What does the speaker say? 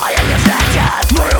I am your vengeance